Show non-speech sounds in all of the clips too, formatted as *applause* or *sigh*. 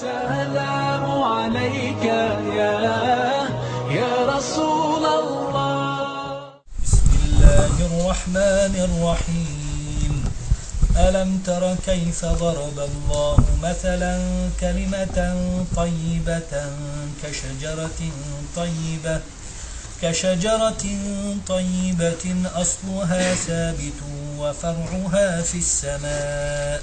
السلام عليك يا يا رسول الله. بسم الله الرحمن الرحيم. ألم تر كيف ضرب الله مثلا كلمة طيبة كشجرة طيبة كشجرة طيبة أصلها ثابت وفرعها في السماء.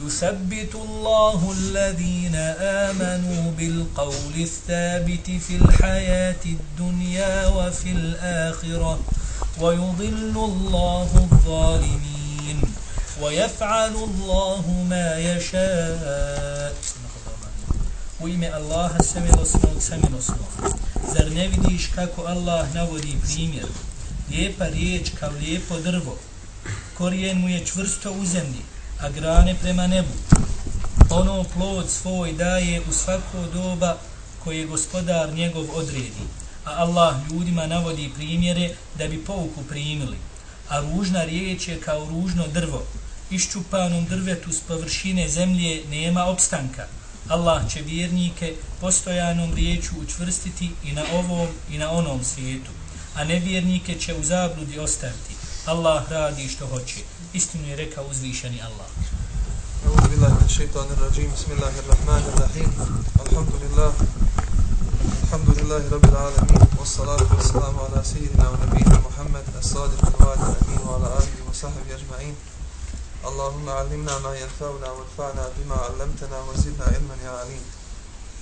يثبت الله الذين آمنوا بالقول الثابت في الحياة الدنيا وفي الآخرة ويضل الله الظالمين ويفعل الله ما يشاء U ime Allaha samilosnog samilosnog. Zar ne vidiš kako Allah navodi primjer? Lijepa riječ kao lijepo drvo. Korijen mu je čvrsto u zemlji, a grane prema nebu. Ono plod svoj daje u svako doba koje gospodar njegov odredi. A Allah ljudima navodi primjere da bi pouku primili. A ružna riječ je kao ružno drvo. Iščupanom drvetu s površine zemlje nema opstanka Allah će vjernike postojanom riječu učvrstiti i na ovom i na onom svijetu, a nevjernike će u zabludi ostaviti. Allah radi što hoće. Istinu je rekao uzvišeni Allah. أعوذ بالله من الشيطان الرجيم بسم الله الرحمن الرحيم الحمد لله الحمد لله رب العالمين والصلاة والسلام على سيدنا ونبينا محمد الصادق الوعد الأمين وعلى آله وصحبه أجمعين اللهم علمنا ما ينفعنا وانفعنا بما علمتنا وزدنا علما يا عليم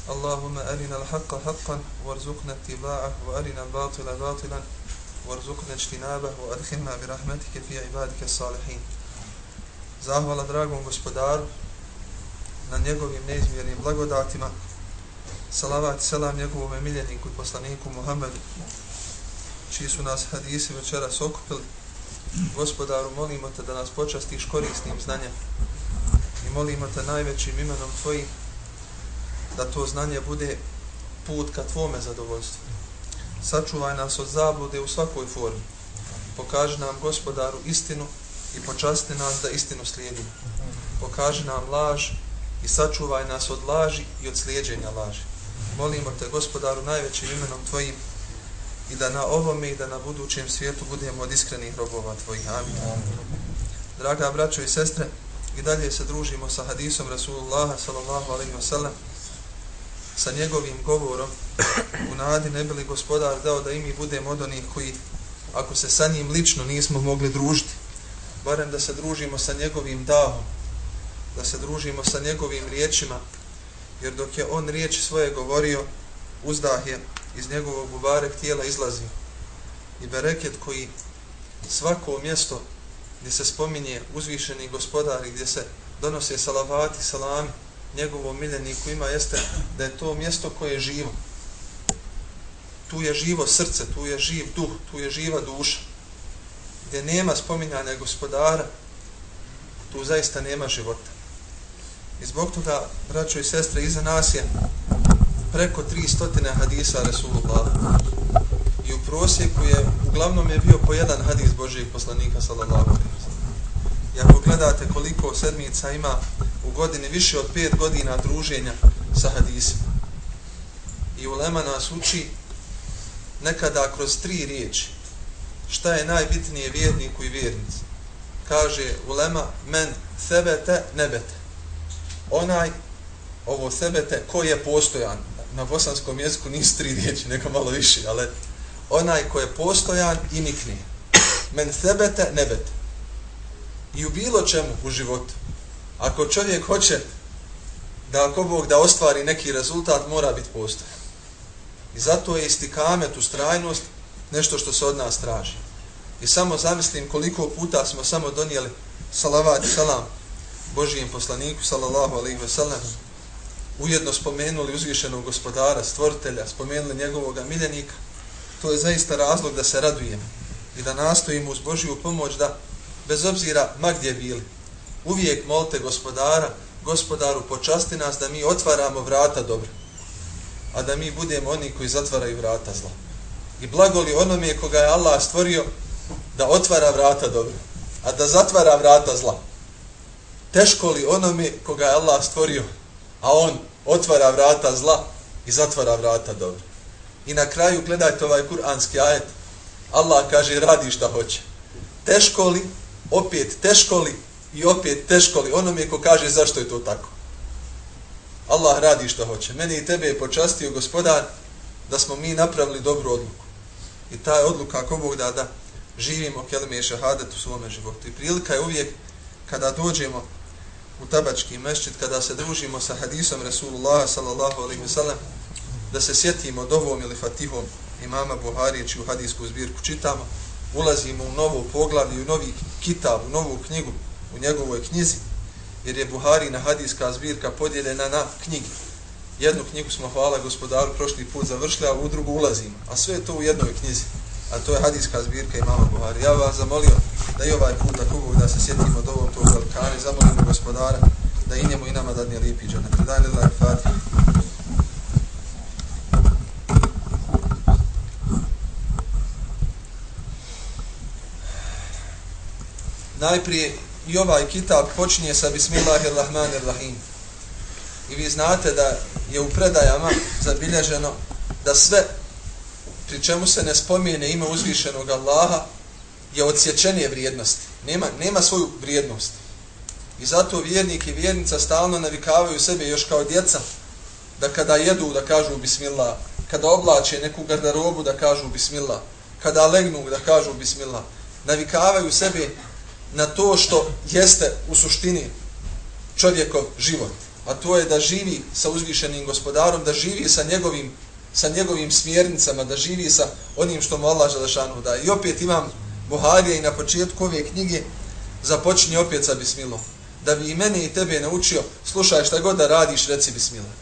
اللهم أرنا الحق حقا وارزقنا اتباعه وأرنا الباطل باطلا وارزقنا اجتنابه وأدخلنا برحمتك في عبادك الصالحين Zahvala dragom gospodaru na njegovim neizmjernim blagodatima. Salavat i selam njegovom miljeniku i poslaniku Muhammedu, čiji su nas hadisi večeras okupili Gospodaru, molimo te da nas počastiš korisnim znanjem i molimo te najvećim imenom Tvojim da to znanje bude put ka Tvome zadovoljstvu. Sačuvaj nas od zablude u svakoj formi. Pokaži nam, Gospodaru, istinu i počasti nas da istinu slijedimo. Pokaži nam laž i sačuvaj nas od laži i od slijedženja laži. Molimo te, Gospodaru, najvećim imenom Tvojim i da na ovome i da na budućem svijetu budemo od iskrenih robova tvojih. Amin. Draga braćo i sestre, i dalje se družimo sa hadisom Rasulullaha sallallahu alaihi wa sallam, sa njegovim govorom u nadi ne bili gospodar dao da i mi budemo od onih koji, ako se sa njim lično nismo mogli družiti, barem da se družimo sa njegovim dahom, da se družimo sa njegovim riječima, jer dok je on riječ svoje govorio, uzdah je iz njegovog bubarek tijela izlazi. I bereket koji svako mjesto gdje se spominje uzvišeni gospodar gdje se donose salavati, salami njegovom miljeniku ima jeste da je to mjesto koje je živo. Tu je živo srce, tu je živ duh, tu je živa duša. Gdje nema spominjanja gospodara tu zaista nema života. I zbog toga braćo i sestre iza nas je preko 300 hadisa Resulullah. I u prosjeku je, uglavnom je bio po jedan hadis Božijeg poslanika, sallallahu alaihi wa I ako gledate koliko sedmica ima u godini, više od pet godina druženja sa hadisima. I ulema nas uči nekada kroz tri riječi šta je najbitnije vjerniku i vjernici. Kaže ulema men sebete nebete. Onaj ovo sebete ko je postojan na bosanskom jeziku nisu tri riječi, neka malo više, ali onaj ko je postojan i nikne. Men sebete nebete. I u bilo čemu u životu. Ako čovjek hoće da ako Bog da ostvari neki rezultat, mora biti postojan. I zato je istikamet u strajnost nešto što se od nas traži. I samo zamislim koliko puta smo samo donijeli salavat i salam Božijem poslaniku, sallallahu alaihi veselam, ujedno spomenuli uzvišenog gospodara, stvoritelja, spomenuli njegovog miljenika, to je zaista razlog da se radujemo i da nastojimo uz Božiju pomoć da, bez obzira ma gdje bili, uvijek molite gospodara, gospodaru počasti nas da mi otvaramo vrata dobro, a da mi budemo oni koji zatvaraju vrata zla. I blagoli onome koga je Allah stvorio da otvara vrata dobro, a da zatvara vrata zla. Teško li onome koga je Allah stvorio, a on otvara vrata zla i zatvara vrata dobro. I na kraju gledajte ovaj kuranski ajet. Allah kaže radi šta hoće. Teško li, opet teško li i opet teško li onome ko kaže zašto je to tako. Allah radi što hoće. Meni i tebe je počastio gospodar da smo mi napravili dobru odluku. I ta je odluka ako Bog da da živimo kelime i šahadet u svome životu. I prilika je uvijek kada dođemo u tabački mešćit, kada se družimo sa hadisom Rasulullah sallallahu alaihi wasallam, da se sjetimo dovom ili fatihom imama Buharije, čiju hadijsku zbirku čitamo, ulazimo u novo poglavlje, u novi kitab, u novu knjigu, u njegovoj knjizi, jer je Buhari na hadijska zbirka podijeljena na knjige. Jednu knjigu smo, hvala gospodaru, prošli put završili, a u drugu ulazimo. A sve je to u jednoj knjizi. A to je hadijska zbirka imama Buhari. Ja vas zamolio da i ovaj put, ako da se sjetimo do ovog tog i zamolimo gospodara da i njemu i nama dadne lijepi džanet. Daj li fatih. Najprije i ovaj kitab počinje sa Bismillahirrahmanirrahim. I vi znate da je u predajama zabilježeno da sve pri čemu se ne spomene ime uzvišenog Allaha je odsječenije vrijednosti. Nema, nema svoju vrijednost. I zato vjernik i vjernica stalno navikavaju sebe još kao djeca da kada jedu da kažu Bismillah, kada oblače neku garderobu da kažu Bismillah, kada legnu da kažu Bismillah. Navikavaju sebe na to što jeste u suštini čovjekov život, a to je da živi sa uzvišenim gospodarom, da živi sa njegovim, sa njegovim smjernicama, da živi sa onim što mu Allah Želešanu daje. I opet imam Buharija i na početku ove knjige započinje opet sa bismilom. Da bi i mene i tebe naučio, slušaj šta god da radiš, reci bismila.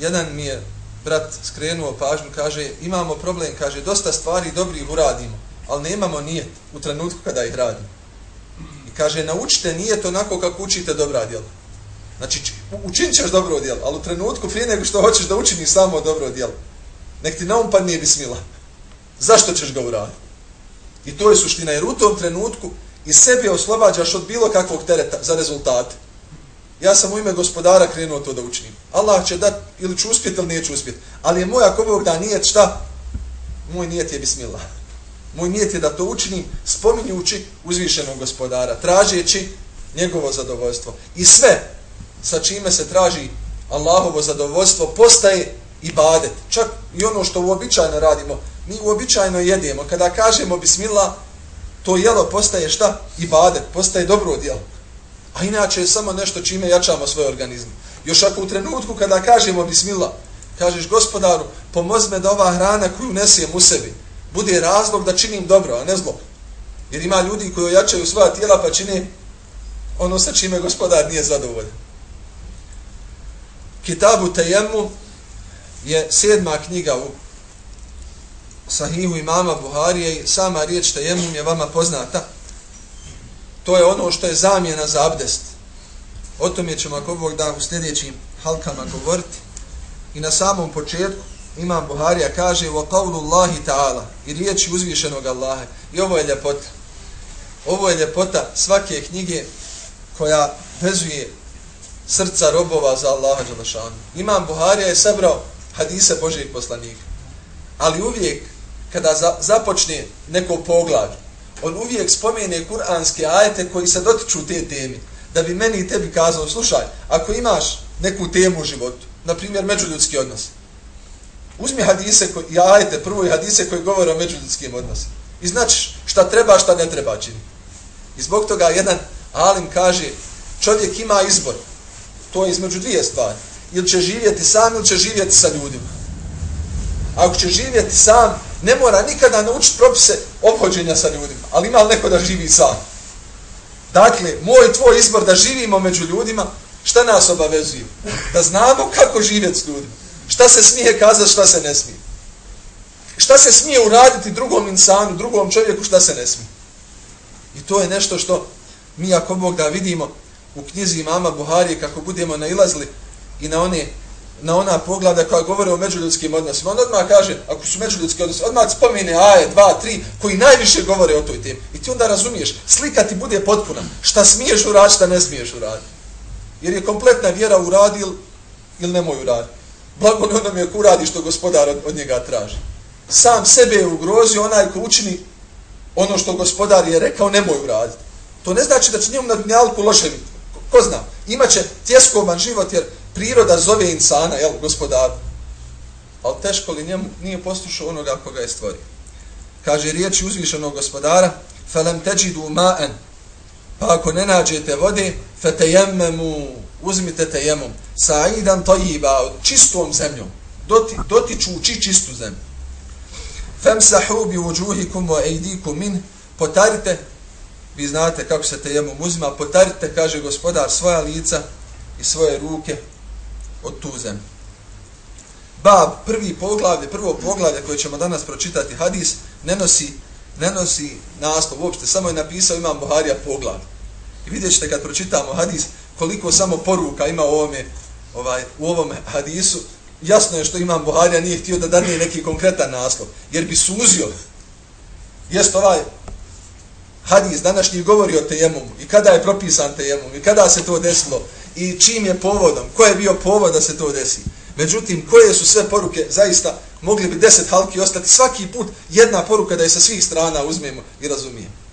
Jedan mi je brat skrenuo pažnju, kaže, imamo problem, kaže, dosta stvari dobrih uradimo, ali nemamo nijet u trenutku kada ih radimo kaže, naučite nije to onako kako učite dobra djela. Znači, učinit ćeš dobro djelo, ali u trenutku prije nego što hoćeš da učini samo dobro djelo, nek ti na um padne bismila. Zašto ćeš ga uraditi? I to je suština, jer u tom trenutku i sebi oslobađaš od bilo kakvog tereta za rezultate. Ja sam u ime gospodara krenuo to da učinim. Allah će dat, ili ću uspjeti ili neću uspjeti. Ali je moj, ako Bog da nijet, šta? Moj nijet je bismillah. Moj nijet je da to učinim spominjući uzvišenog gospodara, tražeći njegovo zadovoljstvo. I sve sa čime se traži Allahovo zadovoljstvo postaje ibadet. Čak i ono što uobičajno radimo, mi uobičajno jedemo. Kada kažemo bismillah, to jelo postaje šta? Ibadet, postaje dobro djelo. A inače je samo nešto čime jačamo svoj organizam. Još ako u trenutku kada kažemo bismillah, kažeš gospodaru, pomozi me da ova hrana koju nesijem u sebi, bude razlog da činim dobro, a ne zlo. Jer ima ljudi koji ojačaju svoja tijela pa čine ono sa čime gospodar nije zadovoljan. Kitabu Tejemu je sedma knjiga u sahihu imama Buharije i sama riječ Tejemum je vama poznata. To je ono što je zamjena za abdest. O tome ćemo ako Bog da u sljedećim halkama govoriti. I na samom početku Imam Buharija kaže wa qawlu Allahi ta'ala i riječi uzvišenog Allaha. I ovo je ljepota. Ovo je ljepota svake knjige koja vezuje srca robova za Allaha Đelešanu. Imam Buharija je sabrao hadise Božijeg poslanika. Ali uvijek kada za, započne neko poglavlje, on uvijek spomene kuranske ajete koji se dotiču te teme. Da bi meni i tebi kazao, slušaj, ako imaš neku temu u životu, na primjer međuljudski odnos, Uzmi hadise koji, i ajete, prvo i hadise koji govore o međuljudskim odnosima. I znači šta treba, šta ne treba čini. I zbog toga jedan alim kaže, čovjek ima izbor. To je između dvije stvari. Ili će živjeti sam, ili će živjeti sa ljudima. Ako će živjeti sam, ne mora nikada naučiti propise obhođenja sa ljudima. Ali ima neko da živi sam. Dakle, moj tvoj izbor da živimo među ljudima, Šta nas obavezuje? Da znamo kako živjeti s ljudima. Šta se smije kazati, šta se ne smije. Šta se smije uraditi drugom insanu, drugom čovjeku, šta se ne smije. I to je nešto što mi ako Bog da vidimo u knjizi mama Buharije kako budemo nailazili i na one na ona poglada koja govore o međuljudskim odnosima. On odmah kaže, ako su međuljudski odnosi, odmah spomene aje, dva, tri, koji najviše govore o toj temi. I ti onda razumiješ, slika ti bude potpuna. Šta smiješ uraditi, šta ne smiješ uraditi. Jer je kompletna vjera uradil ili nemoj uraditi Blago ne onom je ko uradi što gospodar od, od njega traži. Sam sebe je ugrozio onaj ko učini ono što gospodar je rekao, nemoj uraditi. To ne znači da će njemu na dnjalku loše biti. Ko, ko zna? Imaće tjeskoban život jer priroda zove insana, jel, gospodar. Ali teško li njemu nije poslušao onoga koga je stvorio. Kaže riječi uzvišenog gospodara, فَلَمْ تَجِدُوا مَاً Pa ako ne nađete vode, فَتَيَمَّمُوا uzmite tejemom sa idan tojiba čistom zemljom. Doti, dotiču uči čistu zemlju. Fem sahubi uđuhikum wa ejdikum min. Potarite vi znate kako se tejemom uzima potarite kaže gospodar svoja lica i svoje ruke od tu zemlju. Bab prvi poglavlje prvo poglavlje koje ćemo danas pročitati hadis ne nosi, ne nosi naslov uopšte samo je napisao imam Buharija poglavlje. I vidjet ćete kad pročitamo hadis koliko samo poruka ima u ovome, ovaj, u ovom hadisu, jasno je što imam Buharija nije htio da dane neki konkretan naslov, jer bi suzio. Jest ovaj hadis današnji govori o tejemumu i kada je propisan tejemum i kada se to desilo i čim je povodom, ko je bio povod da se to desi. Međutim, koje su sve poruke, zaista, mogli bi deset halki ostati svaki put jedna poruka da je sa svih strana uzmemo i razumijemo.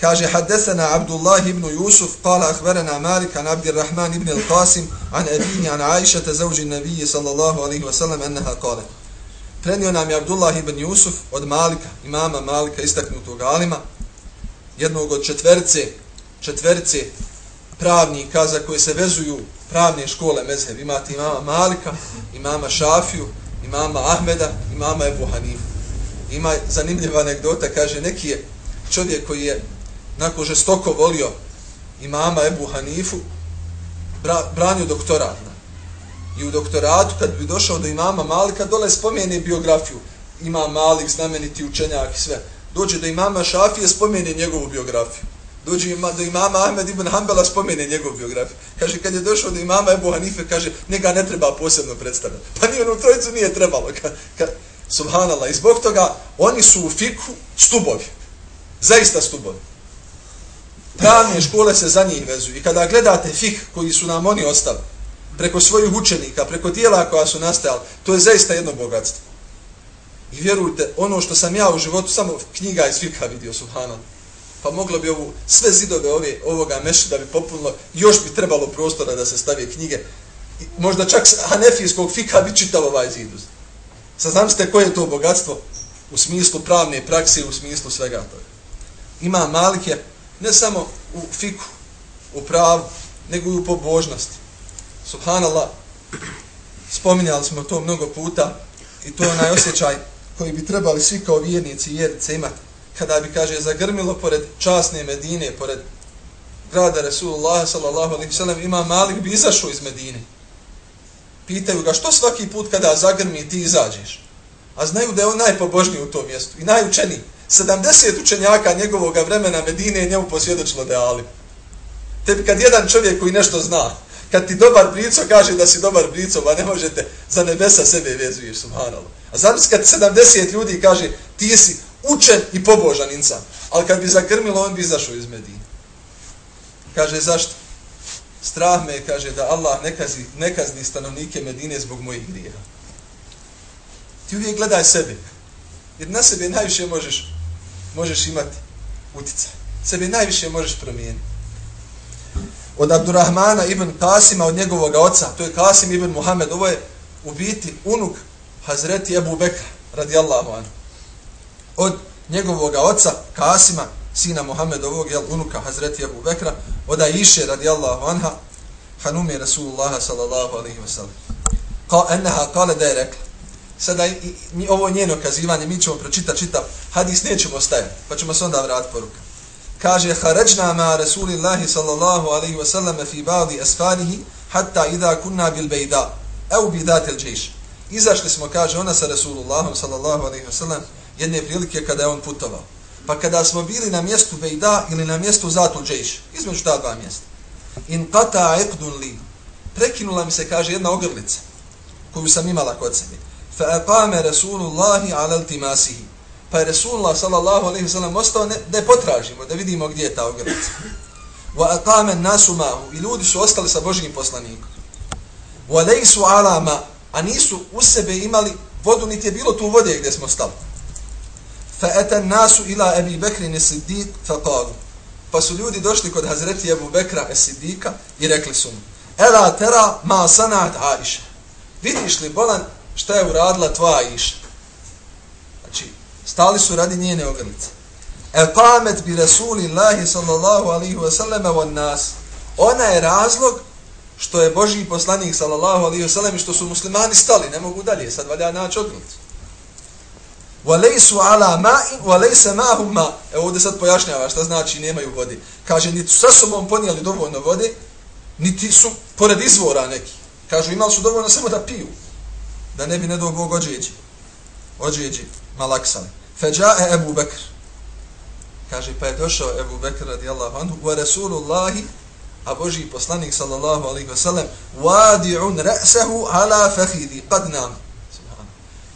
Kaže, haddesena Abdullah ibn Yusuf, kala ahverena Malik an Abdirrahman ibn al-Qasim, an Ebini an Aisha te zauđi nabiji sallallahu alaihi wa sallam, enneha kale. Prenio nam je Abdullah ibn Yusuf od Malika, imama Malika, istaknutog alima, jednog od četverce, četverce pravnika za koje se vezuju pravne škole mezheb. Imate imama Malika, imama Šafiju, imama Ahmeda, imama Ebu Hanifu. Ima zanimljiva anegdota, kaže, neki je čovjek koji je nakon žestoko volio imama Ebu Hanifu, bra, branio doktorat. I u doktoratu, kad bi došao do imama Malika, dole spomene biografiju. Ima Malik, znameniti učenjak i sve. Dođe do imama Šafije, spomene njegovu biografiju dođe ima, do imama Ahmed ibn Hanbala spomene njegovu biografiju. Kaže, kad je došao do imama Ebu Hanife, kaže, njega ne treba posebno predstavljati. Pa nije u trojicu nije trebalo. Ka, ka, subhanallah. I zbog toga, oni su u fiku stubovi. Zaista stubovi. Pravne škole se za njih vezuju. I kada gledate fik koji su nam oni ostali, preko svojih učenika, preko dijela koja su nastajali, to je zaista jedno bogatstvo. I vjerujte, ono što sam ja u životu, samo knjiga iz fika vidio, subhanan. pa moglo bi ovu, sve zidove ove, ovoga meša da bi popunilo, još bi trebalo prostora da se stavije knjige. I možda čak hanefijskog fika bi čitao ovaj ziduz. Sad znam ste koje je to bogatstvo u smislu pravne prakse u smislu svega toga. Ima malike ne samo u fiku, u pravu, nego i u pobožnosti. Subhanallah, spominjali smo to mnogo puta i to je onaj osjećaj koji bi trebali svi kao vjernici i vjernice imati kada bi, kaže, zagrmilo pored časne Medine, pored grada Resulullah sallallahu alaihi sallam, ima Malik bi izašao iz Medine. Pitaju ga, što svaki put kada zagrmi ti izađeš? A znaju da je on najpobožniji u tom mjestu i najučeniji. 70 učenjaka njegovog vremena Medine je njemu posvjedočilo da je Ali. Tebi kad jedan čovjek koji nešto zna, kad ti dobar brico kaže da si dobar brico, ba ne možete za nebesa sebe vezuješ, subhanallah. A znam kad 70 ljudi kaže ti si učen i pobožan insan. Ali kad bi zakrmilo, on bi izašao iz Medine. Kaže, zašto? Strah me kaže, da Allah ne nekazni ne kazni stanovnike Medine zbog mojih grijeha. Ti uvijek gledaj sebe. Jer na sebe najviše možeš, možeš imati utica. Sebe najviše možeš promijeniti. Od Abdurrahmana ibn Kasima, od njegovog oca, to je Kasim ibn Muhammed, ovo je u biti unuk Hazreti Ebu Bekra, radijallahu anhu od njegovog oca Kasima, sina Muhammedovog, jel, unuka Hazreti Abu Bekra, od Aisha radijallahu anha, Hanumi Rasulullah sallallahu alaihi wa sallam. Ka enneha kale da je rekla. Sada i, i, ovo njeno kazivanje, mi ćemo pročitati čitav hadis, nećemo stajati, pa ćemo se onda vratiti poruka. kaže Haređna ma rasulillahi sallallahu alaihi wasallam fi ba'di asfarihi hatta idha kunna bil bejda, aw bi dhat al izašli smo kaže ona sa rasulullahom sallallahu alaihi wasallam jedne prilike kada je on putovao. Pa kada smo bili na mjestu Bejda ili na mjestu Zatul Džejš, između ta dva mjesta, in qata iqdun li, prekinula mi se, kaže, jedna ogrlica, koju sam imala kod sebe, fa aqame Rasulullahi ala iltimasihi, pa je Rasulullah sallallahu alaihi sallam ostao ne, da je potražimo, da vidimo gdje je ta ogrlica. Wa aqame nasu mahu, i ljudi su ostali sa Božijim poslanikom. Wa lejsu alama, a nisu u sebe imali vodu, niti je bilo tu vode gdje smo stali. فأتى الناس إلى أبي بكر الصديق فقالوا pa su ljudi došli kod Hazreti Ebu Bekra Esidika i rekli su mu Ela tera ma sanat Aisha vidiš li bolan šta je uradila tvoja Aisha znači stali su radi njene ogrlice E pamet bi Rasulillahi sallallahu alaihi wa sallam von nas ona je razlog što je Boži poslanik sallallahu alaihi wa sallam i što su muslimani stali ne mogu dalje sad valja naći ogrlicu وَلَيْسُ عَلَى مَاءٍ وَلَيْسَ مَاهُمْ مَا Evo ovdje sad pojašnjava šta znači nemaju vode. Kaže, niti su sa sobom ponijeli dovoljno vode, niti su pored izvora neki. Kažu, imali su dovoljno samo da piju. Da ne bi ne Bog ođeđi. Ođeđi, malaksali. Feđa'e Ebu Bekr. Kaže, pa je došao Ebu Bekr radijallahu anhu, wa Rasulullahi, a Boži poslanik sallallahu alaihi wasallam, wadi'un ra'sahu ala fahidi, qad nam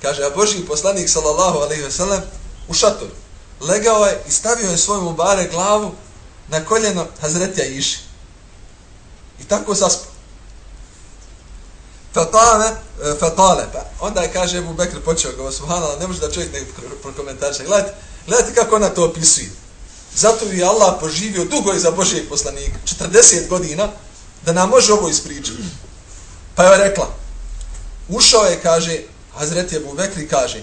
kaže, a Boži poslanik, sallallahu alaihi ve sellem, u šatoru. Legao je i stavio je svoju mubare glavu na koljeno Hazretja Iši. I tako zaspo. Fatale, e, fatale, pa onda je, kaže, Ebu Bekr počeo ga, subhanala, ne može da čovjek ne prokomentarče. Gledajte, gledajte kako ona to opisuje. Zato je Allah poživio dugo iza Božijeg poslanika, 40 godina, da nam može ovo ispričati. Pa je rekla, ušao je, kaže, Hazreti Ebu Bekri kaže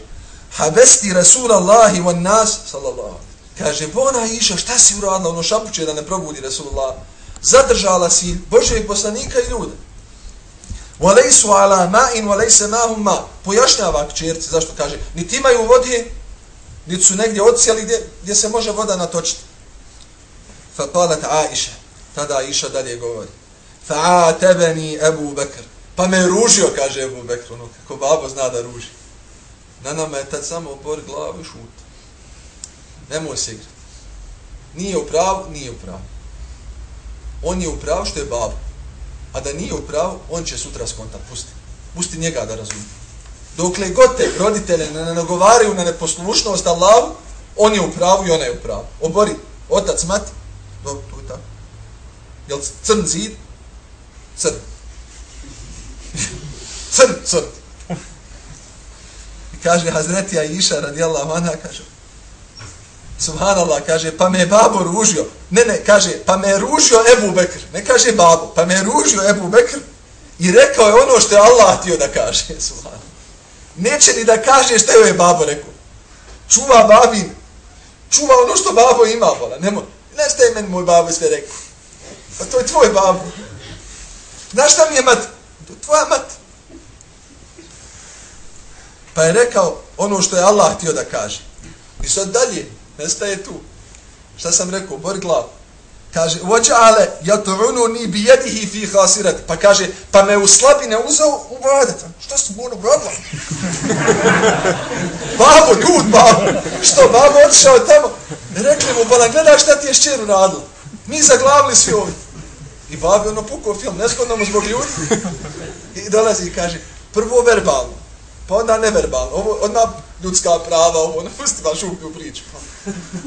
Habesti Rasulallahi van nas sallallahu Kaže, bona iša, šta si uradila? Ono šapuće da ne probudi Rasulullah. Zadržala si Božeg poslanika i ljude. Walejsu ala ma'in, walejse ma'hum ma. Pojašnjava kćerci, zašto kaže? Niti imaju vodi, niti su negdje odsjeli gdje, gdje se može voda natočiti. Fa qalat Aisha. Tada Aisha dalje govori. Fa tebeni Abu Bekr. Pa me ružio, kaže Ebu Bekr, ono, kako babo zna da ruži. Na nama je tad samo obor glavu i šut. Nemoj se igrati. Nije u pravu, nije u pravu. On je u pravu što je babo. A da nije u pravu, on će sutra skontat. Pusti. Pusti njega da razumije. Dokle god te roditelje ne nagovaraju na neposlušnost Allahu, on je u pravu i ona je u pravu. Obori, otac, mati. Dobro, to je tako. Jel crn zid? Crn *laughs* crn, crn. I kaže Hazreti Aisha radijallahu anha, kaže, Subhanallah, kaže, pa me je babo ružio. Ne, ne, kaže, pa me je ružio Ebu Bekr. Ne kaže babo, pa me je ružio Ebu Bekr i rekao je ono što je Allah htio da kaže. *laughs* Subhanallah. Neće ni da kaže što je babo rekao. Čuva babin. Čuva ono što babo ima, vola. Nemo, ne ste meni moj babo sve rekao. Pa to je tvoj babo. Znaš šta mi je mat? To je tvoja mat. Pa je rekao ono što je Allah htio da kaže. I sad dalje, nestaje tu. Šta sam rekao? Bori glavu. Kaže, vođale, ja to ono ni bijedihi fi hasirati. Pa kaže, pa me u slabine uzao u vadet. Šta su mu ono brodla? *laughs* babo, ljud, babo. Što, babo otišao tamo. Rekli mu, bolan, gledaj šta ti je šćeru radila. Mi zaglavili svi ovdje. I babi ono pukao film, neskodno mu zbog ljudi. *laughs* I dolazi i kaže, prvo verbalno. Pa onda neverbalno, ovo onda ljudska prava, ovo *laughs* ono, pusti vaš uklju priču.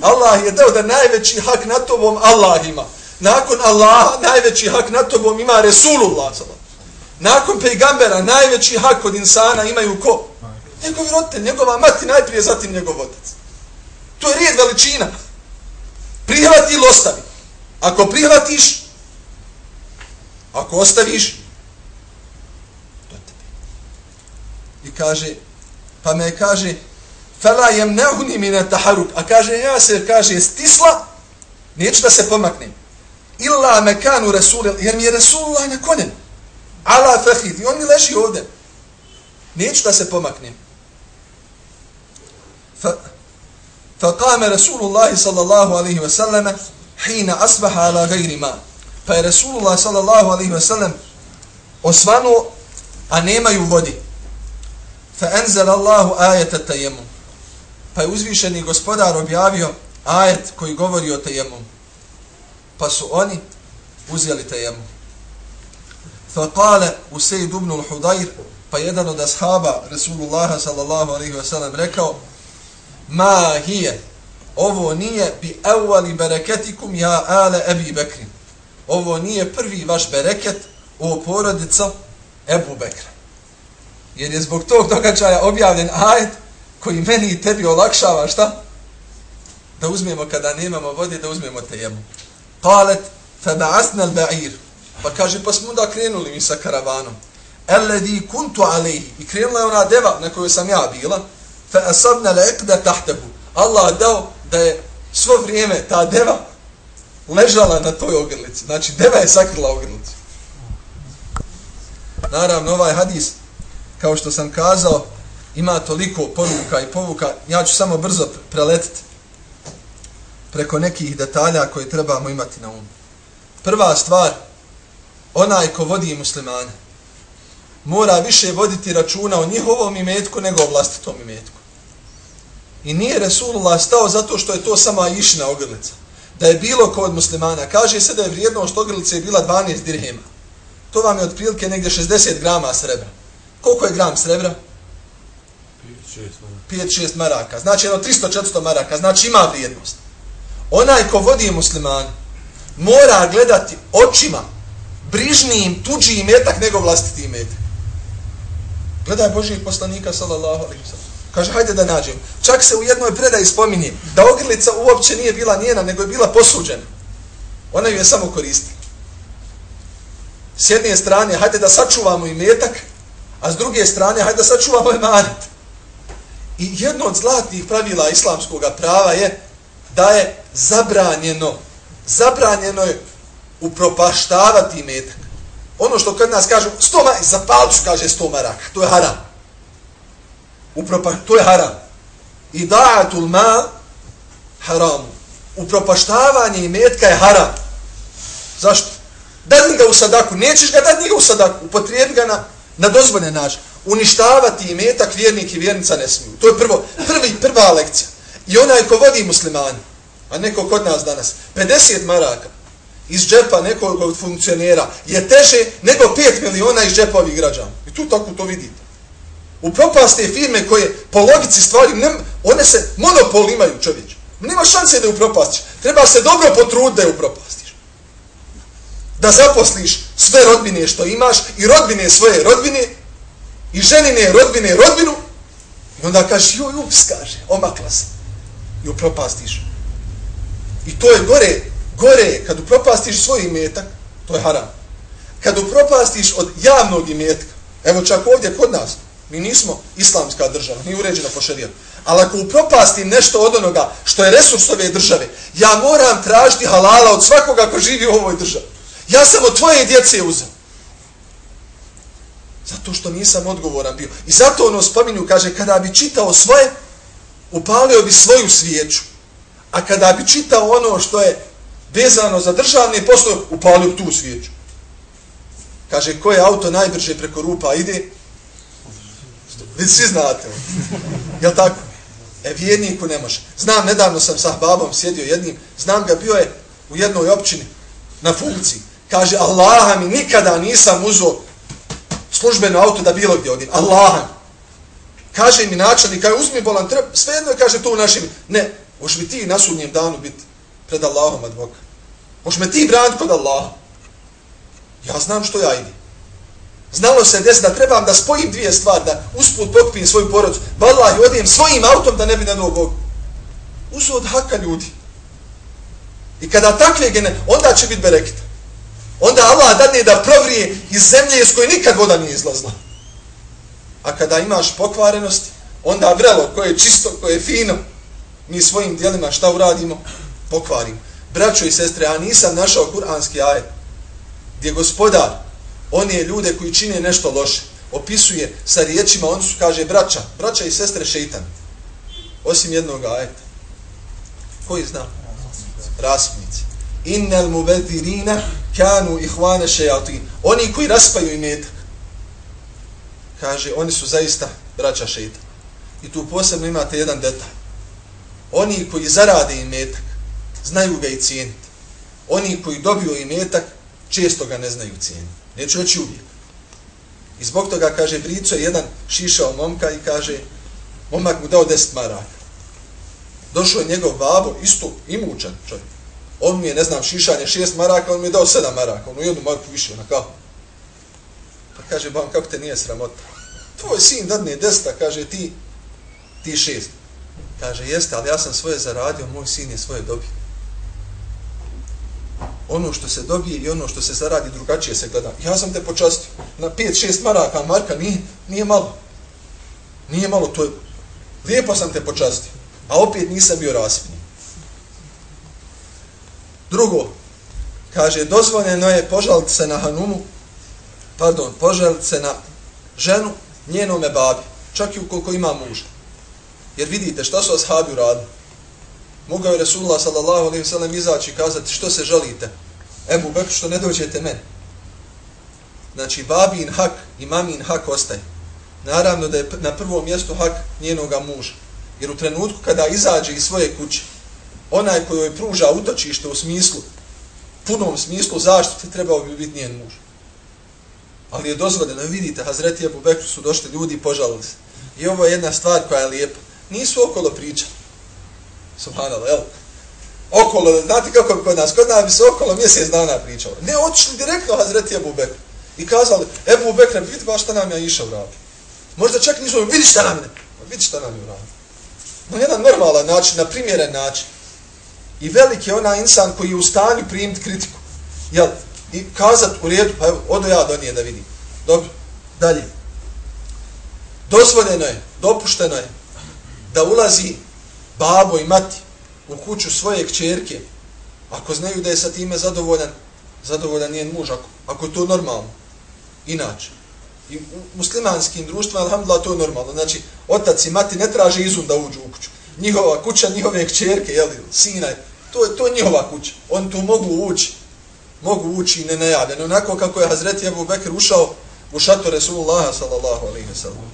Allah je dao da najveći hak na tobom Allah ima. Nakon Allaha najveći hak na tobom ima Resulullah. Nakon pejgambera najveći hak od insana imaju ko? Njegovi roditelj, njegova mati najprije, zatim njegov otac. To je rijed veličina. Prihvati ili ostavi. Ako prihvatiš, ako ostaviš, i kaže, pa me kaže, fela jem min at-taharruk. a kaže, ja se, kaže, stisla, neću da se pomaknem. Illa mekanu Rasul, jer mi je Rasulullah na konjen. Ala fahid, i on mi leži ovde. Neću da se pomaknem. Fa, fa kame Rasulullah sallallahu alayhi wa sallam, hina asbaha ala ghayri ma. Pa fa rasulullah sallallahu alayhi wa sallam osvanuo, a nemaju vodi. Fa enzal Allahu ayata tayammum. Pa je uzvišeni gospodar objavio ajet koji govori o tayammum. Pa su oni uzeli tayammum. Fa kale Usayd ibn al-Hudayr, pa jedan od ashaba Resulullaha sallallahu alaihi wa sallam rekao, ma hije, ovo nije bi evvali bereketikum ja ale Ebi Bekri. Ovo nije prvi vaš bereket o porodica Ebu Bekra. Jer je zbog tog događaja objavljen ajet koji meni i tebi olakšava šta? Da uzmemo kada nemamo vode, da uzmemo tejemu. Qalet fe ba'asna al-ba'ir. Pa kaže, pa smo da krenuli mi sa karavanom. Alladhi kuntu alayhi. I krenula je ona deva na kojoj sam ja bila. Fa asabna al-iqda tahtahu. Allah dao da je svo vrijeme ta deva ležala na toj ogrlici. Znači, deva je sakrila ogrlicu. Naravno, ovaj hadis, kao što sam kazao, ima toliko poruka i povuka. Ja ću samo brzo preletiti preko nekih detalja koje trebamo imati na umu. Prva stvar, onaj ko vodi muslimane, mora više voditi računa o njihovom imetku nego o vlastitom imetku. I nije Resulullah stao zato što je to sama išna ogrlica. Da je bilo ko od muslimana. Kaže se da je vrijednost ogrlice bila 12 dirhema. To vam je otprilike negdje 60 grama srebra. Koliko je gram srebra? 5-6 maraka. Znači jedno 300-400 maraka. Znači ima vrijednost. Onaj ko vodi musliman mora gledati očima brižnijim tuđi imetak nego vlastiti imetak. Gledaj Božijeg poslanika sallallahu alaihi sallam. Kaže, hajde da nađem. Čak se u jednoj predaji spominje da ogrlica uopće nije bila njena, nego je bila posuđena. Ona ju je samo koristila. S jedne strane, hajde da sačuvamo i metak, a s druge strane, hajde da sačuvamo ovaj emanet. I jedno od zlatnih pravila islamskog prava je da je zabranjeno, zabranjeno je upropaštavati metak. Ono što kad nas kažu, sto maraka, za palcu kaže sto maraka, to je haram upropa, to je haram. I da'atul ma haram. Upropaštavanje imetka je haram. Zašto? Dadni ga u sadaku, nećeš ga dadni ga u sadaku, upotrijebi ga na, na dozvoljen način. Uništavati imetak vjernik i vjernica ne smiju. To je prvo, prvi, prva lekcija. I onaj ko vodi muslimani, a neko kod nas danas, 50 maraka iz džepa nekog funkcionera je teže nego 5 miliona iz džepa ovih građana. I tu tako to vidite. U propaste firme koje po logici stvari, ne, one se monopol imaju čovječ. Nema šanse da je upropastiš. Treba se dobro potruditi da je upropastiš. Da zaposliš sve rodbine što imaš i rodbine svoje rodbine i ženine rodbine rodbinu i onda kažeš, joj, ups, kaže, omakla se. I upropastiš. I to je gore, gore, kad upropastiš svoj imetak, to je haram. Kad upropastiš od javnog imetka, evo čak ovdje kod nas, Mi nismo islamska država, nije uređena po šarijatu. Ali ako upropastim nešto od onoga što je resurs ove države, ja moram tražiti halala od svakoga ko živi u ovoj državi. Ja sam od tvoje djece uzem. Zato što nisam odgovoran bio. I zato ono spominju, kaže, kada bi čitao svoje, upalio bi svoju svijeću. A kada bi čitao ono što je vezano za državne poslove, upalio tu svijeću. Kaže, koje auto najbrže preko rupa ide, Vi svi znate. Jel tako? E, vjerniku ne može. Znam, nedavno sam sa babom sjedio jednim, znam ga, bio je u jednoj općini na funkciji. Kaže, Allaha mi nikada nisam uzo službeno auto da bilo gdje odim. Allaha mi. Kaže mi načelnik, kaže, uzmi bolan, trb, sve jedno kaže, to u našim, ne, moš mi ti na sudnjem danu biti pred Allahom advokat. Moš me ti braniti kod Allaha. Ja znam što ja idem. Znalo se des da trebam da spojim dvije stvari, da usput pokupim svoju porodicu. Valah, odijem svojim autom da ne bi na novo Bogu. Uzo od haka ljudi. I kada takve gene, onda će biti bereket. Onda Allah dadne da provrije iz zemlje iz koje nikad voda nije izlazla. A kada imaš pokvarenost, onda vrelo koje je čisto, koje je fino, mi svojim dijelima šta uradimo? Pokvarimo. Braćo i sestre, ja nisam našao kuranski ajet gdje gospodar oni je ljude koji čine nešto loše. Opisuje sa riječima, on su, kaže, braća, braća i sestre šeitan. Osim jednog ajeta. Koji zna? Raspnici innal mubedirina kanu ihvane šejatin. Oni koji raspaju imetak, kaže, oni su zaista braća šeitan. I tu posebno imate jedan detalj. Oni koji zarade imetak, znaju ga i cijeniti. Oni koji dobiju imetak, često ga ne znaju cijeniti. Neću reći uvijek. I zbog toga, kaže, Brico je jedan šišao momka i kaže, momak mu dao deset maraka. Došao je njegov babo, isto imućan čovjek. On mi je, ne znam, šišanje šest maraka, on mi je dao sedam maraka, ono jednu marku više, na kao. Pa kaže, bam, kako te nije sramota? Tvoj sin dadne desta, kaže, ti, ti šest. Kaže, jeste, ali ja sam svoje zaradio, moj sin je svoje dobio. Ono što se dobije i ono što se zaradi drugačije se gleda. Ja sam te počastio na pet, šest maraka, marka nije, nije malo. Nije malo, to je... Lijepo sam te počastio, a opet nisam bio rasipniji. Drugo, kaže, dozvoljeno je požaliti se na Hanumu, pardon, požaliti se na ženu njenome babi, čak i ukoliko ima muža. Jer vidite, šta su ashabi uradili? Mogao je Resulullah sallallahu alaihi sallam izaći i kazati što se žalite? Ebu Bekr, što ne dođete meni? Znači, babin hak i mamin hak ostaje. Naravno da je na prvom mjestu hak njenoga muža. Jer u trenutku kada izađe iz svoje kuće, onaj koji joj pruža utočište u smislu, punom smislu zaštite, trebao bi biti njen muž. Ali je dozvoljeno, vidite, Hazreti Ebu Bekru su došli ljudi i požalili se. I ovo je jedna stvar koja je lijepa. Nisu okolo pričali. Subhanallah, jel? Okolo, znate kako bi kod nas? Kod nas bi se okolo mjesec dana pričalo. Ne, otišli direktno Hazreti Ebu Bekru. I kazali, Ebu Bekru, vidi baš šta nam je išao uradio. Možda čak nisu, vidi šta nam je. Vidi šta nam je uradio. Na jedan normalan način, na primjeren način. I velik je onaj insan koji je u stanju primiti kritiku. Jel? I kazat u redu, pa evo, odo ja do nije da vidim. Dobro, dalje. Dozvoljeno je, dopušteno je da ulazi babo i mati u kuću svoje kćerke, ako znaju da je sa time zadovoljan, zadovoljan njen muž, ako, ako je to normalno. Inače. I u muslimanskim društvima, alhamdulillah, to je normalno. Znači, otac i mati ne traže izum da uđu u kuću. Njihova kuća, njihove kćerke, jeli, sina, to je to njihova kuća. Oni tu mogu ući, mogu ući i ne. Onako kako je Hazreti Abu Bekr ušao u šato Resulullaha sallallahu alaihi wa sallam.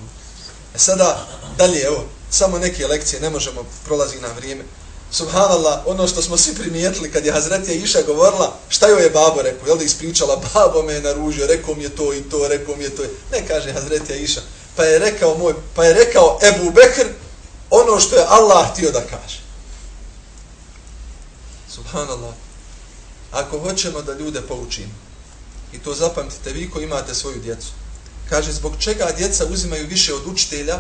E sada, dalje, evo, samo neke lekcije, ne možemo prolazi na vrijeme. Subhanallah, ono što smo svi primijetili kad je Hazretija Iša govorila, šta joj je babo rekao, je li ispričala, babo me je naružio, rekao mi je to i to, rekao mi je to. Ne kaže Hazretija Iša, pa je rekao moj, pa je rekao Ebu Bekr ono što je Allah htio da kaže. Subhanallah. Ako hoćemo da ljude poučimo, i to zapamtite vi koji imate svoju djecu, kaže zbog čega djeca uzimaju više od učitelja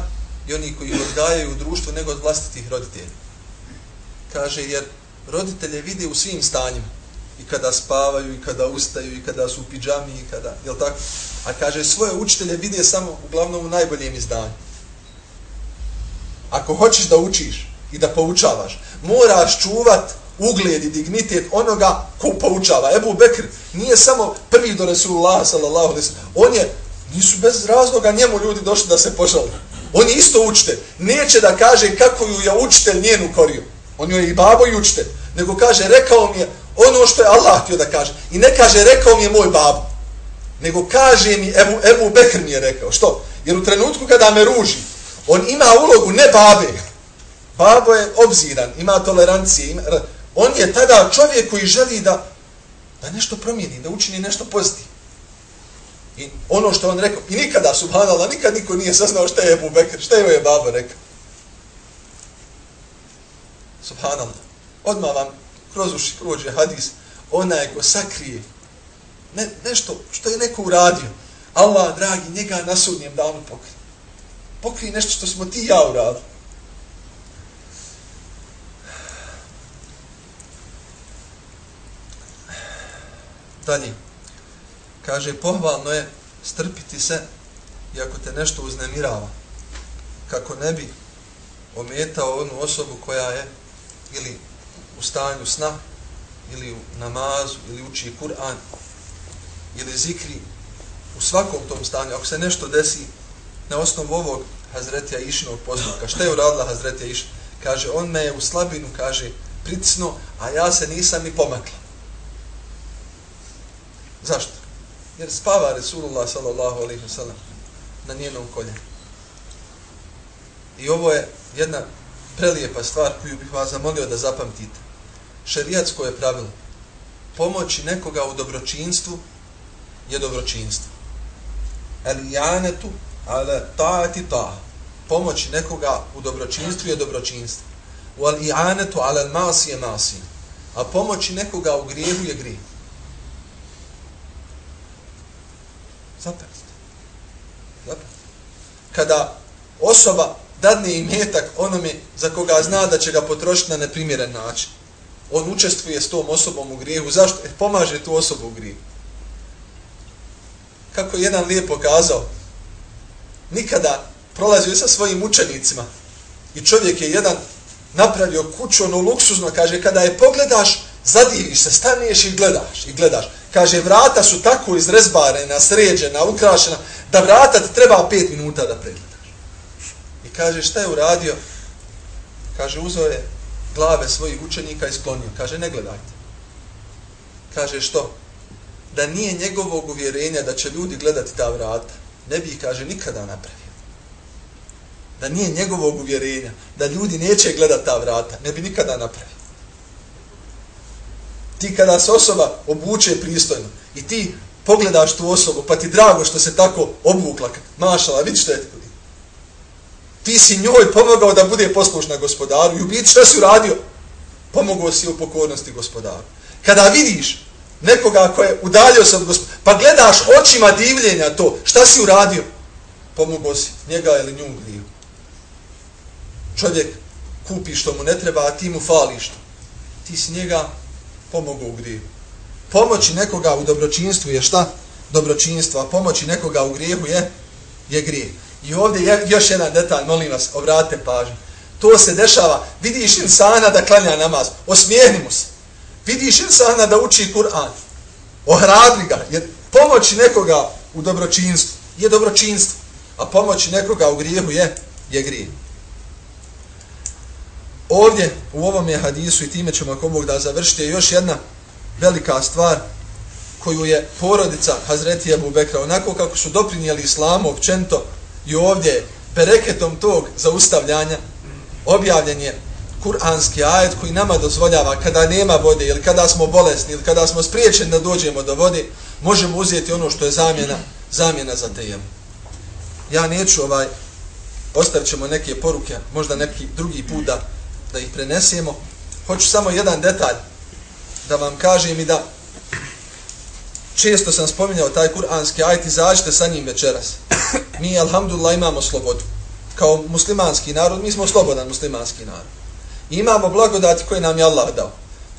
i oni koji odgajaju u društvu nego od vlastitih roditelja. Kaže jer roditelje vide u svim stanjima i kada spavaju i kada ustaju i kada su u pidžami i kada, jel tako? A kaže svoje učitelje vide samo uglavnom u najboljem izdanju. Ako hoćeš da učiš i da poučavaš, moraš čuvat ugled i dignitet onoga ko poučava. Ebu Bekr nije samo prvi do Resulullah sallallahu alaihi On je, nisu bez razloga njemu ljudi došli da se požali. On je isto učitelj. Neće da kaže kako ju je učitelj njenu korio. On je i babo i učitelj. Nego kaže, rekao mi je ono što je Allah htio da kaže. I ne kaže, rekao mi je moj babo. Nego kaže mi, Ebu, Ebu Bekr mi je rekao. Što? Jer u trenutku kada me ruži, on ima ulogu ne babe. Babo je obziran, ima tolerancije, ima, On je tada čovjek koji želi da, da nešto promijeni, da učini nešto pozitivno. I ono što on rekao, i nikada, subhanallah, nikad niko nije saznao šta je Ebu Bekr, šta je baba rekao. Subhanallah. Odmah vam kroz uši prođe hadis, onaj ko sakrije ne, nešto što je neko uradio. Allah, dragi, njega na sudnjem danu pokri. Pokri nešto što smo ti ja uradili. Dalje. Kaže, pohvalno je strpiti se i ako te nešto uznemirava. Kako ne bi ometao onu osobu koja je ili u stanju sna, ili u namazu, ili uči Kur'an, ili zikri u svakom tom stanju. Ako se nešto desi na osnovu ovog Hazretija Išinog postupka, šta je uradila Hazretija Iš? Kaže, on me je u slabinu, kaže, pritisno, a ja se nisam ni pomakla. Zašto? jer spava Resulullah sallallahu alaihi wa sallam na njenom koljenu. I ovo je jedna prelijepa stvar koju bih vas zamolio da zapamtite. Šerijatsko je pravilo. Pomoći nekoga u dobročinstvu je dobročinstvo. El janetu ale ta'ati ta. Pomoći nekoga u dobročinstvu je dobročinstvo. U al ala ale masi je masi. A pomoći nekoga u grijehu je grijeh. Zapamtite. Zapamtite. Kada osoba dadne i metak onome za koga zna da će ga potrošiti na neprimjeren način. On učestvuje s tom osobom u grijehu. Zašto? E, pomaže tu osobu u grijehu. Kako je jedan lijepo kazao, nikada prolazio sa svojim učenicima i čovjek je jedan napravio kuću, ono luksuzno, kaže, kada je pogledaš, zadiviš se, staneš i gledaš, i gledaš. Kaže, vrata su tako izrezbarena, sređena, ukrašena, da vrata ti treba pet minuta da pregledaš. I Kaže, šta je uradio? Kaže, uzeo je glave svojih učenika i sklonio. Kaže, ne gledajte. Kaže, što? Da nije njegovog uvjerenja da će ljudi gledati ta vrata, ne bi kaže, nikada napravio. Da nije njegovog uvjerenja da ljudi neće gledati ta vrata, ne bi nikada napravio. Ti kada se osoba obuče pristojno i ti pogledaš tu osobu, pa ti drago što se tako obukla, mašala, vidi što je ti si njoj pomogao da bude poslušna gospodaru i u biti si uradio? Pomogao si u pokornosti gospodaru. Kada vidiš nekoga ko je udaljio se od gospodara, pa gledaš očima divljenja to, šta si uradio? Pomogao si njega ili nju griju. Čovjek kupi što mu ne treba, a ti mu fališ to. Ti si njega pomogao u grijehu. Pomoći nekoga u dobročinstvu je šta? Dobročinstvo, a pomoći nekoga u grijehu je, je grijeh. I ovdje je još jedan detalj, molim vas, obratite pažnju. To se dešava, vidiš insana da klanja namaz, osmijeni mu se. Vidiš insana da uči Kur'an, ohrabri ga, jer pomoći nekoga u dobročinstvu je dobročinstvo, a pomoći nekoga u grijehu je, je grijeh. Ovdje, u ovom je hadisu, i time ćemo ako Bog da završiti, je još jedna velika stvar koju je porodica Hazreti Ebu Bekra, onako kako su doprinijeli islamu općento, I ovdje, bereketom tog zaustavljanja, objavljen je kuranski ajet koji nama dozvoljava kada nema vode ili kada smo bolesni ili kada smo spriječeni da dođemo do vode, možemo uzeti ono što je zamjena, zamjena za tejem. Ja neću ovaj, ostavit ćemo neke poruke, možda neki drugi put da, da ih prenesemo. Hoću samo jedan detalj da vam kažem i da često sam spominjao taj kuranski ajet, izađite sa njim večeras. Mi, alhamdulillah, imamo slobodu. Kao muslimanski narod, mi smo slobodan muslimanski narod. I imamo blagodati koje nam je Allah dao.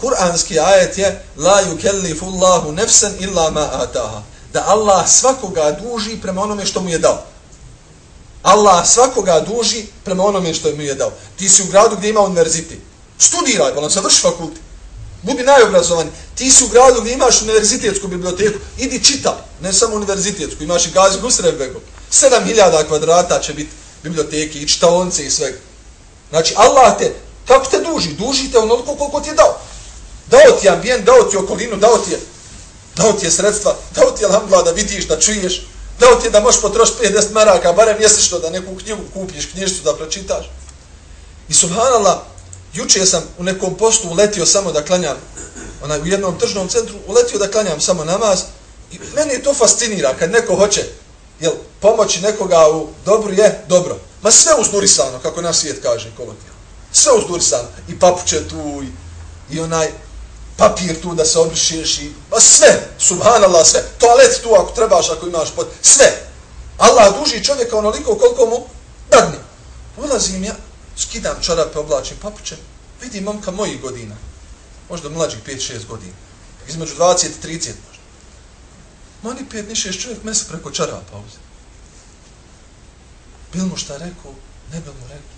Kur'anski ajet je La yukellifu Allahu nefsan illa ma ataha. Da Allah svakoga duži prema onome što mu je dao. Allah svakoga duži prema onome što mu je dao. Ti si u gradu gdje ima univerzitet. Studiraj, bolam, završi fakultet. Budi najobrazovani. Ti si u gradu gdje imaš univerzitetsku biblioteku. Idi čitaj. Ne samo univerzitetsku. Imaš i Gazi Gusrevbegov. 7000 kvadrata će biti biblioteke i čitaonce i svega. Znači, Allah te, kako te duži? Duži te onoliko koliko ti je dao. Dao ti ambijent, dao ti okolinu, dao ti je, dao ti je sredstva, dao ti je lambla da vidiš, da čuješ, dao ti da možeš potrošiti 50 maraka, barem mjesečno da neku knjigu kupiš, knjižicu da pročitaš. I subhanallah, juče sam u nekom postu uletio samo da klanjam, onaj, u jednom tržnom centru, uletio da klanjam samo namaz, i meni to fascinira kad neko hoće, jel, pomoći nekoga u dobru je dobro. Ma sve uzdurisano, kako naš svijet kaže, kolokvijalno. Sve uzdurisano. I papuče tu, i, i onaj papir tu da se obrišeš i, ma sve, subhanallah, sve. Toalet tu ako trebaš, ako imaš pod, sve. Allah duži čovjeka onoliko koliko mu dadne. Ulazim ja, skidam čarape, oblačim papuče, vidim momka mojih godina. Možda mlađih 5-6 godina. Između 20 i 30 možda. Mani 5 ni 6 čovjek mesa preko čarapa uzeti. Bil mu šta rekao, ne bil mu rekao.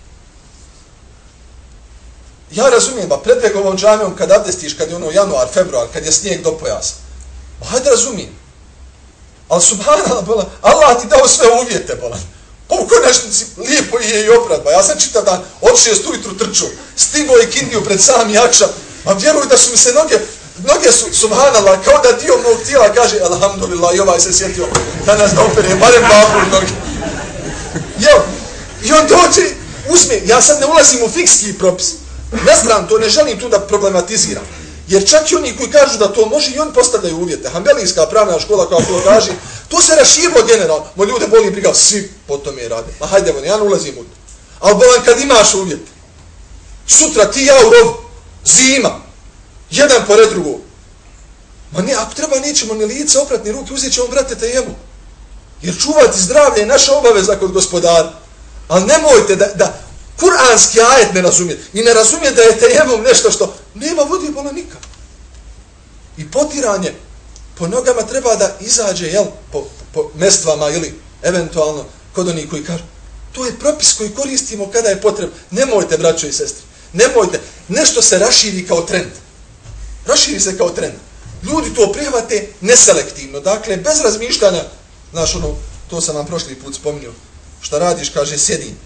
Ja razumijem, ba pred Begovom džamijom kad abdestiš, kad je ono januar, februar, kad je snijeg do pojasa. Ba hajde razumijem. Ali subhanallah, bolan, Allah ti dao sve uvjete, bolan. Pa u konačnici lijepo je i opradba. Ja sam čitav dan od šest ujutru trču, stigo je kindiju pred sam jača. a vjeruj da su mi se noge Noge su, subhanallah, kao da dio mog tijela kaže, alhamdulillah, i ovaj se sjetio danas da opere, barem babu noge. Jo, i on dođe, uzme, ja sad ne ulazim u fikski propis. Ne znam, to ne želim tu da problematiziram. Jer čak i oni koji kažu da to može i oni postavljaju uvjete. Hambelijska pravna škola koja to kaže, to se raširilo generalno. Mo ljude boli briga, svi po tome rade. Ma hajde, ja ne ulazim u to. Ali bolan kad imaš uvjete, sutra ti ja u rovu, zima, jedan pored drugog. Ma ne, ako treba, nećemo ni lice oprat, ni ruke, uzet ćemo, brate, te jemu. Jer čuvati zdravlje je naša obaveza kod gospodara. Ali nemojte da, da kuranski ajet ne razumije. I ne razumije da je tejemom nešto što nema vodi bola nikad. I potiranje po nogama treba da izađe jel, po, po mestvama ili eventualno kod onih koji kažu to je propis koji koristimo kada je potrebno. Nemojte, braćo i sestri, nemojte. Nešto se raširi kao trend. Raširi se kao trend. Ljudi to prihvate neselektivno. Dakle, bez razmišljanja, znaš ono, to sam vam prošli put spominio, šta radiš, kaže, sjedim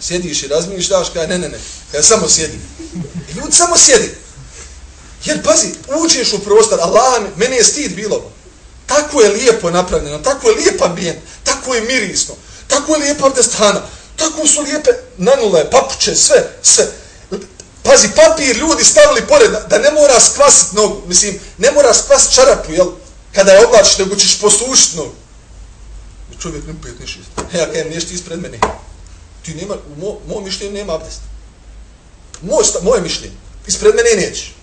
sjediš i razmišljaš, kaj ne, ne, ne, ja samo sjedim. I ljudi samo sjedi. Jer pazi, uđeš u prostor, Allah, meni je stid bilo. Tako je lijepo napravljeno, tako je lijep ambijent, tako je mirisno, tako je lijepa stana, tako su lijepe nanule, papuče, sve, sve. Pazi, papir ljudi stavili pored, da ne mora skvasit nogu, mislim, ne mora skvasit čarapu, jel, kada je oblačiš, nego ćeš posušit nogu. Čovjek ne pet, ne šest. E, ja kajem, nešto ispred mene ti nema, u mo, mojom mišljenje nema abdest. Moj, sta, moje mišljenje. Ispred mene nećeš.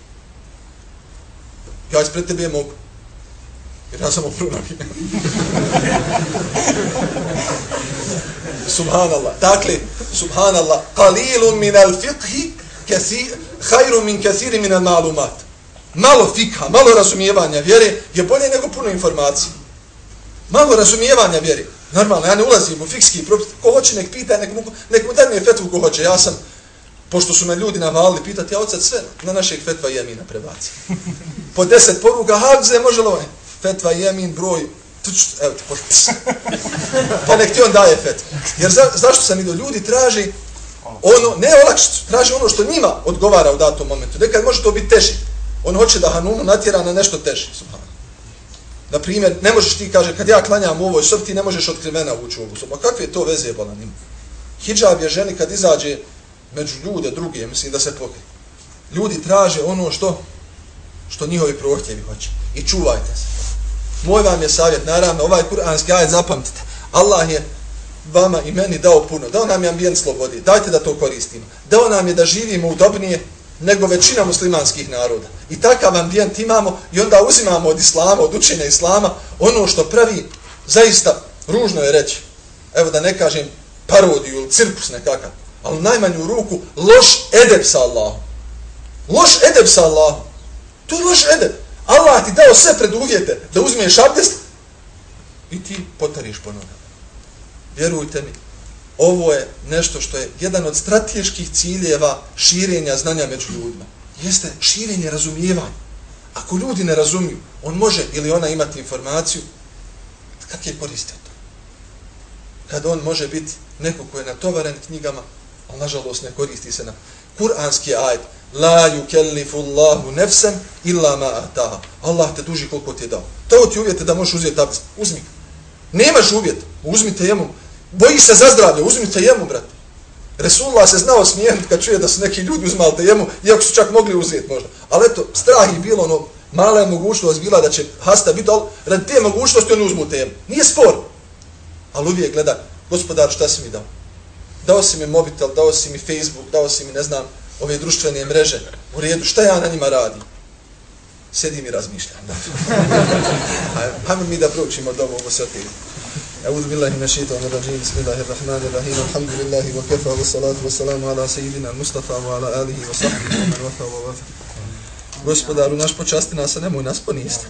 Ja ispred tebe mogu. Jer ja sam opru *laughs* subhanallah. Dakle, subhanallah. Qalilun min al fiqhi khairu min kasiri min al malumat. Malo fikha, malo razumijevanja vjere je bolje nego puno informacije. Malo razumijevanja vjere. Normalno, ja ne ulazim u fikski propis. Ko hoće, nek pita, nek mu, nek mu daj fetvu ko hoće. Ja sam, pošto su me ljudi navalili, pitati, ja odsad sve na našeg fetva i jemina prebacim. Po deset poruka, hafze, može li ovaj? Fetva i jemin, broj, tuč, evo ti, pošto, Pa nek ti on daje fetvu. Jer za, zašto sam idio? ljudi traži ono, ne olakšicu, traži ono što njima odgovara u datom momentu. Nekad može to biti teži. On hoće da Hanumu natjera na nešto teži. Subhano. Na primjer, ne možeš ti, kaže, kad ja klanjam u ovoj sobi, ti ne možeš otkrivena ući u ovu sobu. A kakve to veze je bolan ima? Hidžab je ženi kad izađe među ljude druge, mislim da se pokrije. Ljudi traže ono što što njihovi prohtjevi hoće. I čuvajte se. Moj vam je savjet, naravno, ovaj kuranski ajet zapamtite. Allah je vama i meni dao puno. Dao nam je ambijent slobodi. Dajte da to koristimo. Dao nam je da živimo udobnije, nego većina muslimanskih naroda. I takav ambijent imamo i onda uzimamo od islama, od učenja islama, ono što pravi zaista ružno je reći. Evo da ne kažem parodiju ili cirkus nekakav, ali u najmanju ruku loš edeb sa Allahom. Loš edeb sa Allahom. To je loš edeb. Allah ti dao sve preduvjete da uzmiješ abdest i ti potariš po nogama. Vjerujte mi, ovo je nešto što je jedan od strateških ciljeva širenja znanja među ljudima. Jeste širenje razumijevanja. Ako ljudi ne razumiju, on može ili ona imati informaciju, kak je koristio to? Kad on može biti neko ko je natovaren knjigama, ali nažalost ne koristi se na kuranski ajd, la yukellifu Allahu nefsem illa ma ataha. Allah te duži koliko ti je dao. To ti uvjete da možeš uzeti tablicu. Uzmi. Nemaš uvjet, uzmite jemu boji se za zdravlje, uzmite jemu, brate. Resulullah se znao smijeniti kad čuje da su neki ljudi uzmali tajemu, iako su čak mogli uzeti možda. Ali eto, strah je bilo ono, mala je mogućnost bila da će hasta biti, ali radi te mogućnosti oni uzmu tajemu. Nije spor. Ali uvijek gleda, gospodar, šta si mi dao? Dao si mi mobitel, dao si mi Facebook, dao si mi, ne znam, ove društvene mreže. U redu, šta ja na njima radim? Sedim i razmišljam. *laughs* Hajmo mi da proučimo dobu ovo sve أعوذ بالله من الشيطان الرجيم. بسم الله الرحمن الرحيم. الحمد لله وكفى والصلاة والسلام على سيدنا المصطفى وعلى آله وصحبه ومن وفى ووفى Gospodaru naš počasti nas, a nemoj nas ponijesti.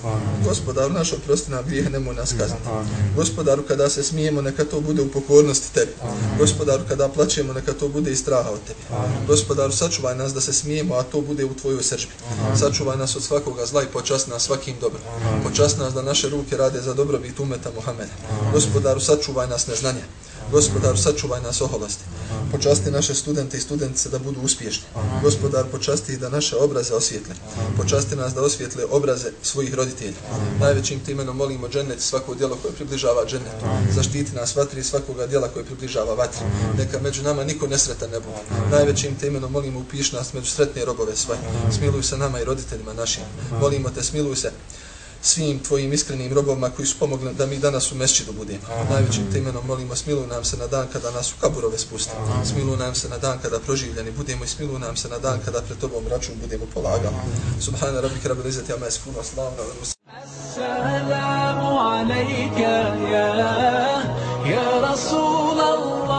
Gospodaru naš oprosti nam grijeh, nemoj nas kazniti. Gospodaru kada se smijemo, neka to bude u pokornosti tebi. Gospodaru kada plaćemo, neka to bude i straha od tebi. Gospodaru sačuvaj nas da se smijemo, a to bude u tvojoj srđbi. Sačuvaj nas od svakoga zla i počasti nas svakim dobrom. Počasti nas da naše ruke rade za dobrobit umeta Muhammeda. Gospodaru sačuvaj nas neznanje. Gospodar, sačuvaj nas oholosti. Počasti naše studente i studentice da budu uspješni. Gospodar, počasti da naše obraze osvijetle. Počasti nas da osvijetle obraze svojih roditelja. Najvećim timenom imenom molimo džennet svako djelo koje približava džennetu. Zaštiti nas vatri svakoga djela koje približava vatri. Neka među nama niko nesretan ne bude. Najvećim te imenom molimo upiš nas među sretne robove svoje. Smiluj se nama i roditeljima našim. Molimo te, smiluj se svim tvojim iskrenim robovima koji su pomogli da mi danas u do budemo. Amen. Najvećim te imenom molimo, smiluj nam se na dan kada nas u kaburove spusti. Smiluj nam se na dan kada proživljeni budemo i smiluj nam se na dan kada pred tobom račun budemo polagali. Subhana rabbi amma yasifun wa mes puno slavno. Assalamu alayka ya, ya Rasul Allah.